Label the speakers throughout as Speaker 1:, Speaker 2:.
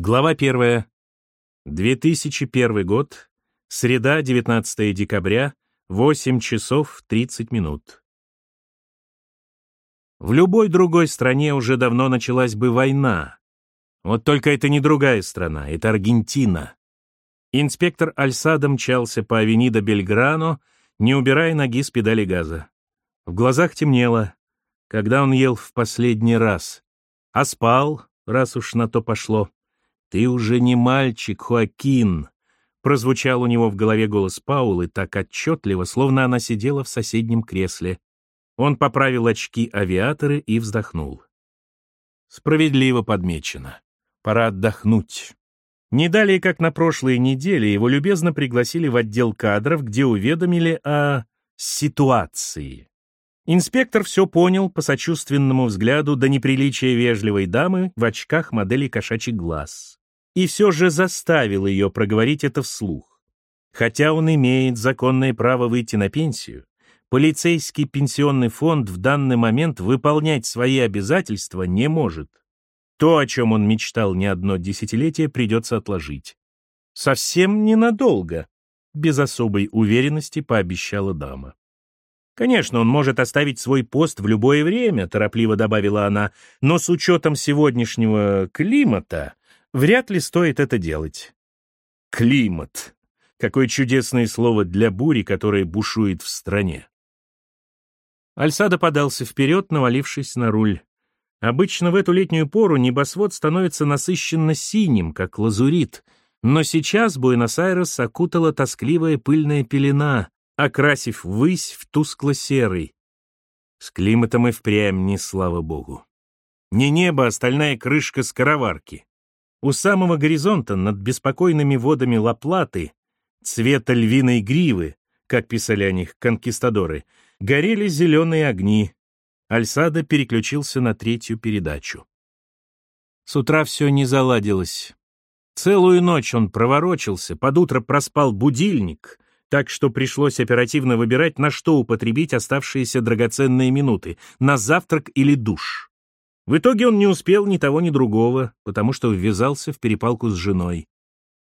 Speaker 1: Глава 1. 2001 год. Среда, 19 декабря, 8 часов 30 минут. В любой другой стране уже давно началась бы война. Вот только это не другая страна, это Аргентина. Инспектор Альсадо мчался по авенида Бельграно, не убирая ноги с педали газа. В глазах темнело, когда он ел в последний раз. А спал, раз уж на то пошло. «Ты уже не мальчик, Хоакин!» Прозвучал у него в голове голос Паулы так отчетливо, словно она сидела в соседнем кресле. Он поправил очки авиаторы и вздохнул. Справедливо подмечено. Пора отдохнуть. Не далее, как на прошлой неделе, его любезно пригласили в отдел кадров, где уведомили о ситуации. Инспектор все понял по сочувственному взгляду до неприличия вежливой дамы в очках модели кошачий глаз и все же заставил ее проговорить это вслух. Хотя он имеет законное право выйти на пенсию, полицейский пенсионный фонд в данный момент выполнять свои обязательства не может. То, о чем он мечтал не одно десятилетие, придется отложить. Совсем ненадолго, без особой уверенности пообещала дама. Конечно, он может оставить свой пост в любое время, торопливо добавила она, но с учетом сегодняшнего климата вряд ли стоит это делать. Климат. Какое чудесное слово для бури, которая бушует в стране. Альсадо подался вперед, навалившись на руль. Обычно в эту летнюю пору небосвод становится насыщенно синим, как лазурит, но сейчас Буэнос-Айрес окутала тоскливая пыльная пелена, окрасив высь в тускло-серый. С климатом и впрямь не слава богу. Не небо, а стальная крышка скороварки. У самого горизонта над беспокойными водами Лаплаты, цвета львиной гривы, как писали о них конкистадоры, горели зеленые огни. Альсадо переключился на третью передачу. С утра все не заладилось. Целую ночь он проворочился, под утро проспал будильник, так что пришлось оперативно выбирать, на что употребить оставшиеся драгоценные минуты, на завтрак или душ. В итоге он не успел ни того, ни другого, потому что ввязался в перепалку с женой.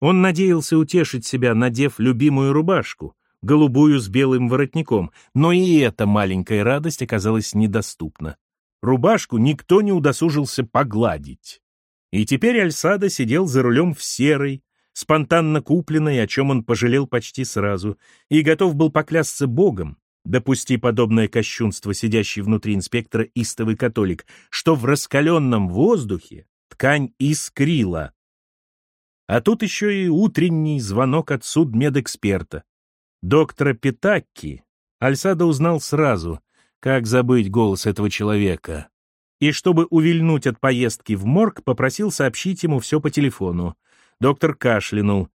Speaker 1: Он надеялся утешить себя, надев любимую рубашку, голубую с белым воротником, но и эта маленькая радость оказалась недоступна. Рубашку никто не удосужился погладить. И теперь Альсада сидел за рулем в серой, спонтанно купленной, о чем он пожалел почти сразу, и готов был поклясться Богом, допусти подобное кощунство сидящий внутри инспектора истовый католик, что в раскаленном воздухе ткань искрила. А тут еще и утренний звонок от судмедэксперта. Доктора Питакки Альсадо узнал сразу, как забыть голос этого человека. И чтобы увильнуть от поездки в морг, попросил сообщить ему все по телефону. Доктор кашлянул.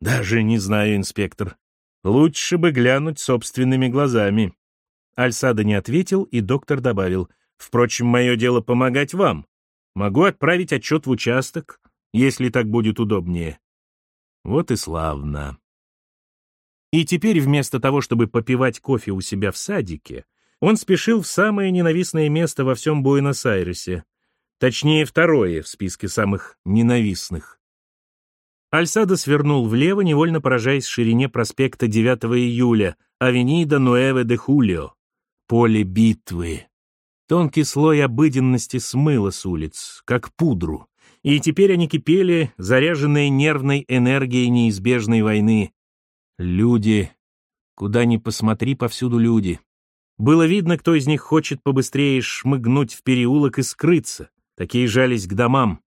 Speaker 1: «Даже не знаю, инспектор. Лучше бы глянуть собственными глазами. Альсада не ответил, и доктор добавил, «Впрочем, мое дело помогать вам. Могу отправить отчет в участок, если так будет удобнее». Вот и славно. И теперь вместо того, чтобы попивать кофе у себя в садике, он спешил в самое ненавистное место во всем Буэнос-Айресе. Точнее, второе в списке самых ненавистных. Альсадо свернул влево, невольно поражаясь ширине проспекта 9 июля, авенида Нуэве де Хулио. Поле битвы. Тонкий слой обыденности смыло с улиц, как пудру. И теперь они кипели, заряженные нервной энергией неизбежной войны. Люди. Куда ни посмотри, повсюду люди. Было видно, кто из них хочет побыстрее шмыгнуть в переулок и скрыться. Такие жались к домам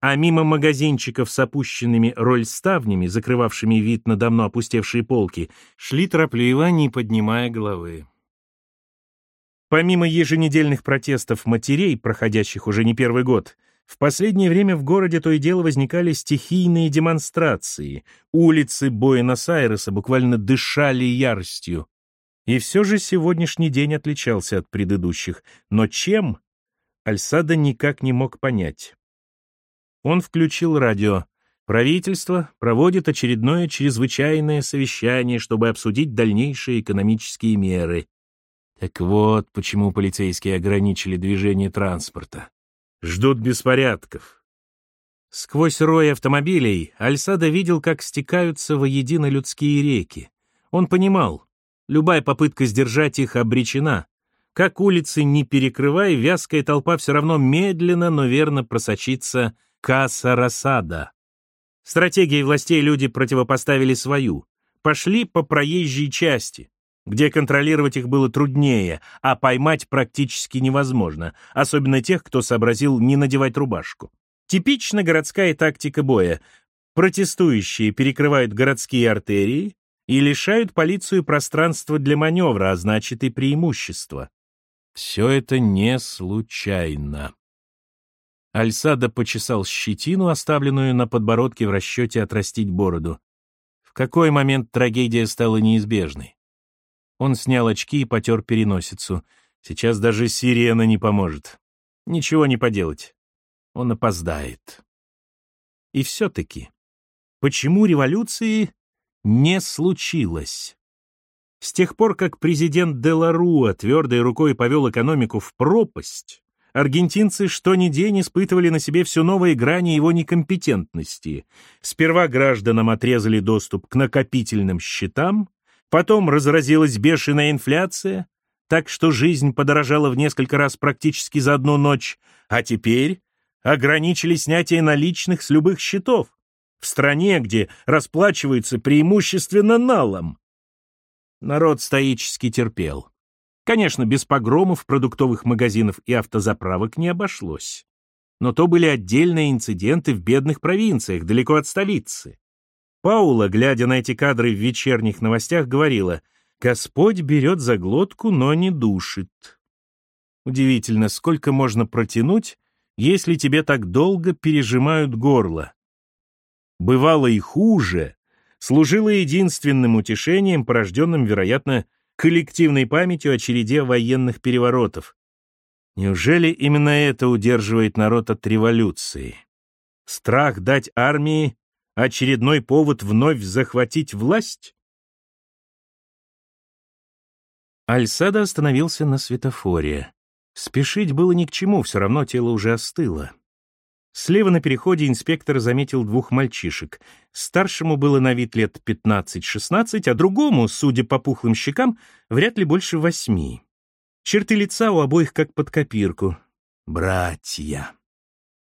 Speaker 1: а мимо магазинчиков с опущенными рольставнями, закрывавшими вид на давно опустевшие полки, шли торопливо, не поднимая головы. Помимо еженедельных протестов матерей, проходящих уже не первый год, в последнее время в городе то и дело возникали стихийные демонстрации. Улицы Буэнос-Айреса буквально дышали яростью. И все же сегодняшний день отличался от предыдущих. Но чем? Альсада никак не мог понять. Он включил радио. Правительство проводит очередное чрезвычайное совещание, чтобы обсудить дальнейшие экономические меры. Так вот, почему полицейские ограничили движение транспорта. Ждут беспорядков. Сквозь рой автомобилей Альсада видел, как стекаются воедино людские реки. Он понимал, любая попытка сдержать их обречена. Как улицы не перекрывай, вязкая толпа все равно медленно, но верно просочится Каса Рассада. Стратегии властей люди противопоставили свою. Пошли по проезжей части, где контролировать их было труднее, а поймать практически невозможно, особенно тех, кто сообразил не надевать рубашку. Типично городская тактика боя. Протестующие перекрывают городские артерии и лишают полицию пространства для маневра, а значит и преимущества. Все это не случайно. Альсада почесал щетину, оставленную на подбородке в расчете отрастить бороду. В какой момент трагедия стала неизбежной? Он снял очки и потер переносицу. Сейчас даже сирена не поможет. Ничего не поделать он опоздает. И все-таки, почему революции не случилось? С тех пор, как президент Деларуа твердой рукой повел экономику в пропасть, аргентинцы что ни день испытывали на себе все новые грани его некомпетентности. Сперва гражданам отрезали доступ к накопительным счетам, потом разразилась бешеная инфляция, так что жизнь подорожала в несколько раз практически за одну ночь, а теперь ограничили снятие наличных с любых счетов в стране, где расплачиваются преимущественно налом. Народ стоически терпел. Конечно, без погромов продуктовых магазинов и автозаправок не обошлось. Но то были отдельные инциденты в бедных провинциях, далеко от столицы. Паула, глядя на эти кадры в вечерних новостях, говорила, «Господь берет за глотку, но не душит». Удивительно, сколько можно протянуть, если тебе так долго пережимают горло. Бывало и хуже, служило единственным утешением, порожденным, вероятно, коллективной памятью о череде военных переворотов. Неужели именно это удерживает народ от революции? Страх дать армии очередной повод вновь захватить власть? Альсада остановился на светофоре. Спешить было ни к чему, все равно тело уже остыло. Слева на переходе инспектор заметил двух мальчишек. Старшему было на вид лет 15-16, а другому, судя по пухлым щекам, вряд ли больше восьми. Черты лица у обоих как под копирку. Братья.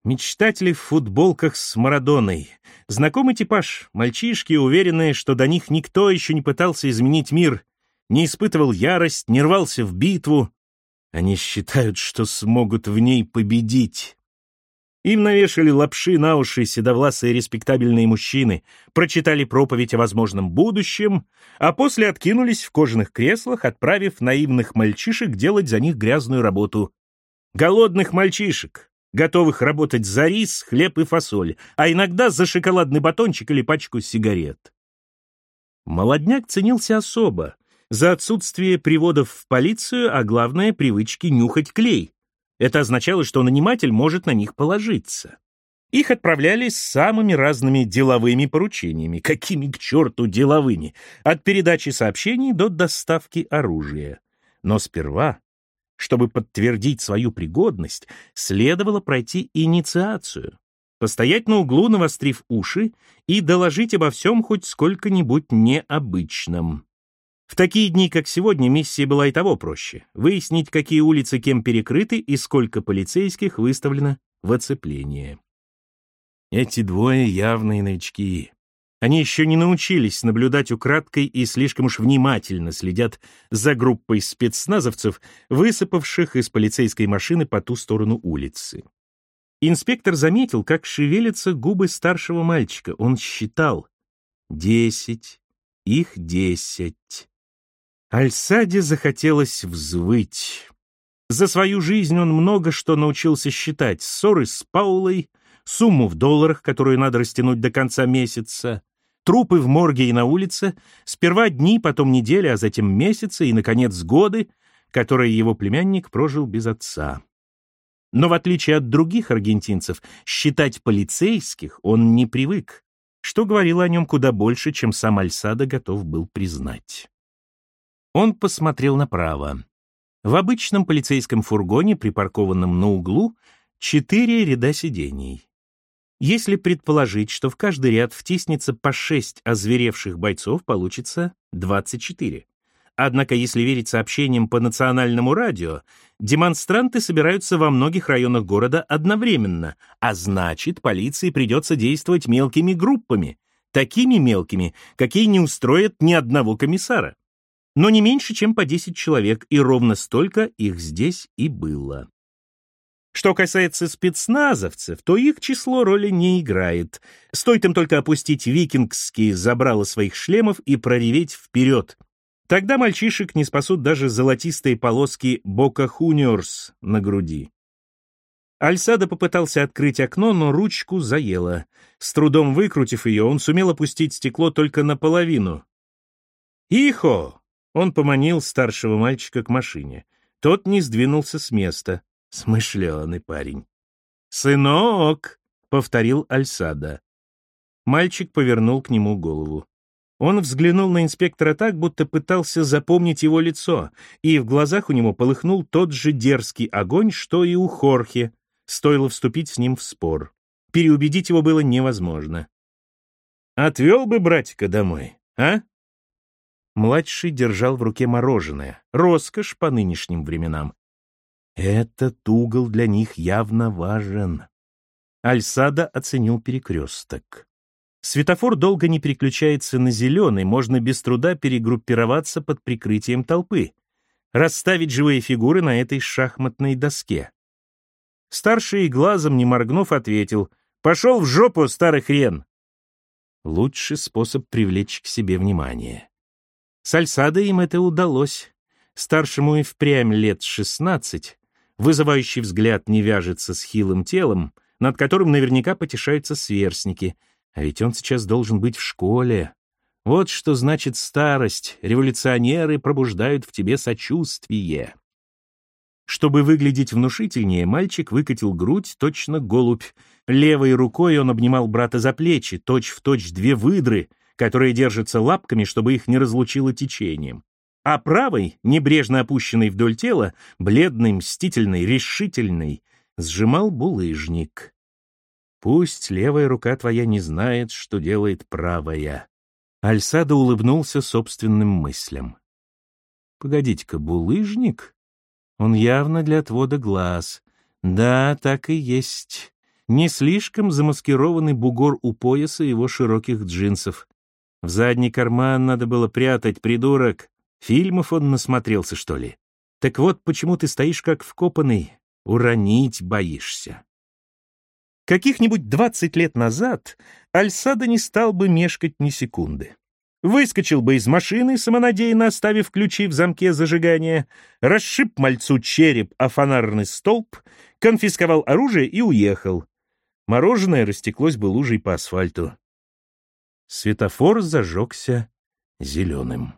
Speaker 1: Мечтатели в футболках с Марадоной. Знакомый типаж, мальчишки, уверенные, что до них никто еще не пытался изменить мир, не испытывал ярость, не рвался в битву, они считают, что смогут в ней победить. Им навешали лапши на уши седовласые респектабельные мужчины, прочитали проповедь о возможном будущем, а после откинулись в кожаных креслах, отправив наивных мальчишек делать за них грязную работу. Голодных мальчишек, готовых работать за рис, хлеб и фасоль, а иногда за шоколадный батончик или пачку сигарет. Молодняк ценился особо, за отсутствие приводов в полицию, а главное, привычки нюхать клей. Это означало, что наниматель может на них положиться. Их отправляли с самыми разными деловыми поручениями. Какими к черту деловыми? От передачи сообщений до доставки оружия. Но сперва, чтобы подтвердить свою пригодность, следовало пройти инициацию. Постоять на углу, навострив уши, и доложить обо всем хоть сколько-нибудь необычном. В такие дни, как сегодня, миссия была и того проще — выяснить, какие улицы кем перекрыты и сколько полицейских выставлено в оцепление. Эти двое явные новички. Они еще не научились наблюдать украдкой и слишком уж внимательно следят за группой спецназовцев, высыпавших из полицейской машины по ту сторону улицы. Инспектор заметил, как шевелятся губы старшего мальчика. Он считал. Десять. Их десять. Альсаде захотелось взвыть. За свою жизнь он много что научился считать. Ссоры с Паулой, сумму в долларах, которую надо растянуть до конца месяца, трупы в морге и на улице, сперва дни, потом недели, а затем месяцы и, наконец, годы, которые его племянник прожил без отца. Но в отличие от других аргентинцев, считать полицейских он не привык, что говорило о нем куда больше, чем сам Альсада готов был признать. Он посмотрел направо. В обычном полицейском фургоне, припаркованном на углу, четыре ряда сидений. Если предположить, что в каждый ряд втиснется по шесть озверевших бойцов, получится 24. Однако, если верить сообщениям по национальному радио, демонстранты собираются во многих районах города одновременно, а значит, полиции придется действовать мелкими группами, такими мелкими, какие не устроят ни одного комиссара. Но не меньше, чем по 10 человек, и ровно столько их здесь и было. Что касается спецназовцев, то их число роли не играет. Стоит им только опустить викингские забрала своих шлемов и прореветь вперед. Тогда мальчишек не спасут даже золотистые полоски Бока Хуниорс на груди. Альсада попытался открыть окно, но ручку заело. С трудом выкрутив ее, он сумел опустить стекло только наполовину. «Ихо!» — он поманил старшего мальчика к машине. Тот не сдвинулся с места. Смышленый парень. «Сынок!» — повторил Альсада. Мальчик повернул к нему голову. Он взглянул на инспектора так, будто пытался запомнить его лицо, и в глазах у него полыхнул тот же дерзкий огонь, что и у Хорхе. Стоило вступить с ним в спор. Переубедить его было невозможно. «Отвел бы братика домой, а?» Младший держал в руке мороженое. Роскошь по нынешним временам. Этот угол для них явно важен. Альсада оценил перекресток. Светофор долго не переключается на зеленый, можно без труда перегруппироваться под прикрытием толпы, расставить живые фигуры на этой шахматной доске. Старший, глазом не моргнув, ответил «Пошел в жопу, старый хрен!» Лучший способ привлечь к себе внимание. С Альсадой им это удалось. Старшему и впрямь лет шестнадцать, Вызывающий взгляд не вяжется с хилым телом, над которым наверняка потешаются сверстники. А ведь он сейчас должен быть в школе. Вот что значит старость. Революционеры пробуждают в тебе сочувствие. Чтобы выглядеть внушительнее, мальчик выкатил грудь, точно голубь. Левой рукой он обнимал брата за плечи, точь-в-точь точь две выдры, которые держатся лапками, чтобы их не разлучило течением а правой, небрежно опущенной вдоль тела, бледный, мстительный, решительный, сжимал булыжник. Пусть левая рука твоя не знает, что делает правая. Альсада улыбнулся собственным мыслям. Погодите-ка, булыжник? Он явно для отвода глаз. Да, так и есть. Не слишком замаскированный бугор у пояса его широких джинсов. В задний карман надо было прятать, придурок. Фильмов он насмотрелся, что ли? Так вот, почему ты стоишь как вкопанный, уронить боишься. Каких-нибудь двадцать лет назад Альсада не стал бы мешкать ни секунды. Выскочил бы из машины, самонадеянно оставив ключи в замке зажигания, расшиб мальцу череп о фонарный столб, конфисковал оружие и уехал. Мороженое растеклось бы лужей по асфальту. Светофор зажегся зеленым.